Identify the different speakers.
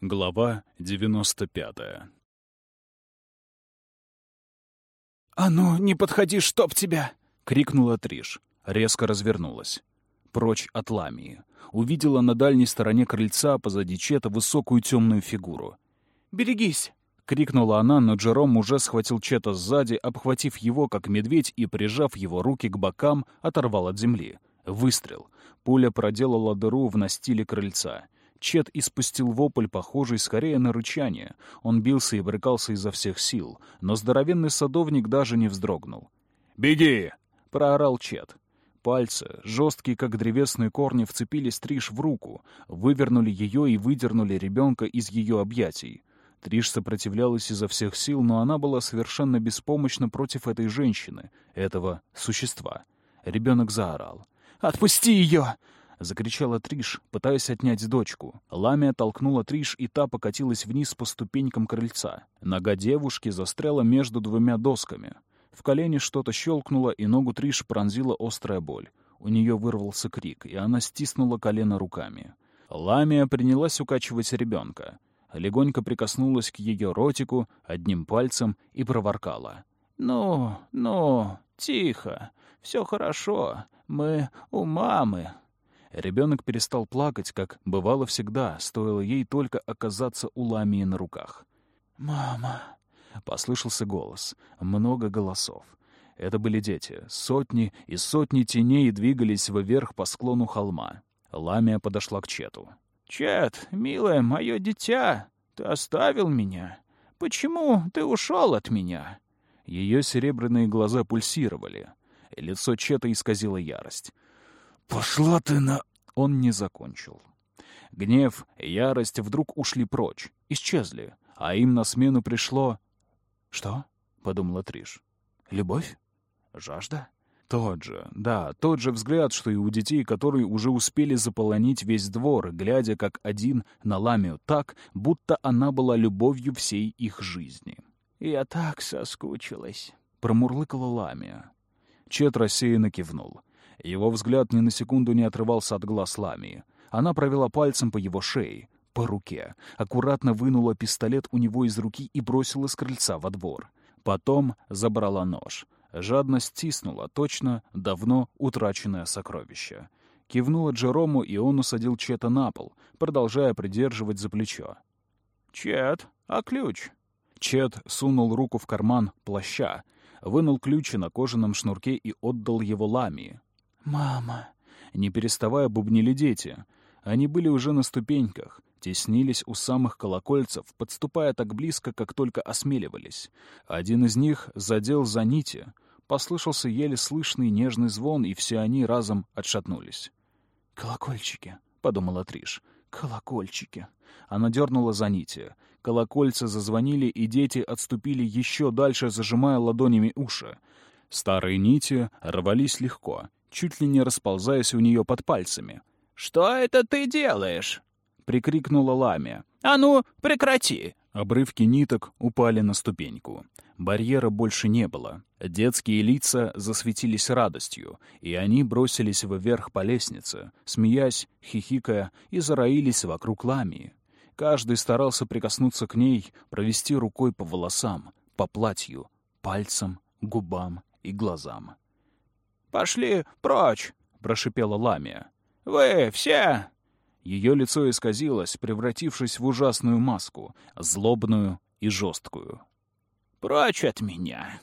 Speaker 1: Глава 95
Speaker 2: «А ну, не подходи, чтоб тебя!»
Speaker 1: — крикнула Триш. Резко развернулась. Прочь от ламии. Увидела на дальней стороне крыльца позади Чета высокую темную фигуру.
Speaker 2: «Берегись!»
Speaker 1: — крикнула она, но Джером уже схватил Чета сзади, обхватив его, как медведь, и, прижав его руки к бокам, оторвал от земли. Выстрел. Пуля проделала дыру в настиле крыльца. Чет испустил вопль, похожий скорее на рычание. Он бился и брыкался изо всех сил, но здоровенный садовник даже не вздрогнул. «Беги!» — проорал Чет. Пальцы, жесткие, как древесные корни, вцепились Триш в руку, вывернули ее и выдернули ребенка из ее объятий. Триш сопротивлялась изо всех сил, но она была совершенно беспомощна против этой женщины, этого существа. Ребенок заорал.
Speaker 2: «Отпусти ее!»
Speaker 1: — закричала Триш, пытаясь отнять дочку. Ламия толкнула Триш, и та покатилась вниз по ступенькам крыльца. Нога девушки застряла между двумя досками. В колене что-то щелкнуло, и ногу Триш пронзила острая боль. У нее вырвался крик, и она стиснула колено руками. Ламия принялась укачивать ребенка. Легонько прикоснулась к ее ротику одним пальцем и проворкала.
Speaker 2: «Ну, ну, тихо, все хорошо, мы у мамы».
Speaker 1: Ребенок перестал плакать, как бывало всегда, стоило ей только оказаться у Ламии на руках.
Speaker 2: «Мама!»
Speaker 1: — послышался голос. Много голосов. Это были дети. Сотни и сотни теней двигались вверх по склону холма. Ламия подошла к Чету.
Speaker 2: «Чет, милое мое дитя, ты оставил меня. Почему ты ушел от меня?»
Speaker 1: Ее серебряные глаза пульсировали. Лицо Чета исказило ярость.
Speaker 3: «Пошла ты на...»
Speaker 1: Он не закончил. Гнев, ярость вдруг ушли прочь, исчезли, а им на смену пришло... «Что?» — подумала Триш. «Любовь? Жажда?» Тот же, да, тот же взгляд, что и у детей, которые уже успели заполонить весь двор, глядя как один на Ламию так, будто она была любовью всей их жизни.
Speaker 2: «Я так соскучилась», —
Speaker 1: промурлыкала Ламия. Чет рассеянно кивнул. Его взгляд ни на секунду не отрывался от глаз Ламии. Она провела пальцем по его шее, по руке, аккуратно вынула пистолет у него из руки и бросила с крыльца во двор. Потом забрала нож. Жадно стиснула точно давно утраченное сокровище. Кивнула Джерому, и он усадил Чета на пол, продолжая придерживать за плечо.
Speaker 2: «Чет, а ключ?»
Speaker 1: Чет сунул руку в карман плаща, вынул ключи на кожаном шнурке и отдал его Ламии.
Speaker 2: «Мама!»
Speaker 1: Не переставая бубнили дети. Они были уже на ступеньках, теснились у самых колокольцев, подступая так близко, как только осмеливались. Один из них задел за нити. Послышался еле слышный нежный звон, и все они разом отшатнулись.
Speaker 2: «Колокольчики», —
Speaker 1: подумала Триш.
Speaker 2: «Колокольчики».
Speaker 1: Она дернула за нити. Колокольцы зазвонили, и дети отступили еще дальше, зажимая ладонями уши. Старые нити рвались легко, чуть ли не расползаясь у нее под пальцами.
Speaker 2: «Что это ты делаешь?»
Speaker 1: — прикрикнула Ламия.
Speaker 2: «А ну, прекрати!»
Speaker 1: Обрывки ниток упали на ступеньку. Барьера больше не было. Детские лица засветились радостью, и они бросились вверх по лестнице, смеясь, хихикая, и зароились вокруг Ламии. Каждый старался прикоснуться к ней, провести рукой по волосам, по платью, пальцам, губам и глазам.
Speaker 2: «Пошли прочь!» — прошипела Ламия. «Вы все!»
Speaker 1: Ее лицо исказилось, превратившись в ужасную маску, злобную и жесткую.
Speaker 2: «Прочь от меня!»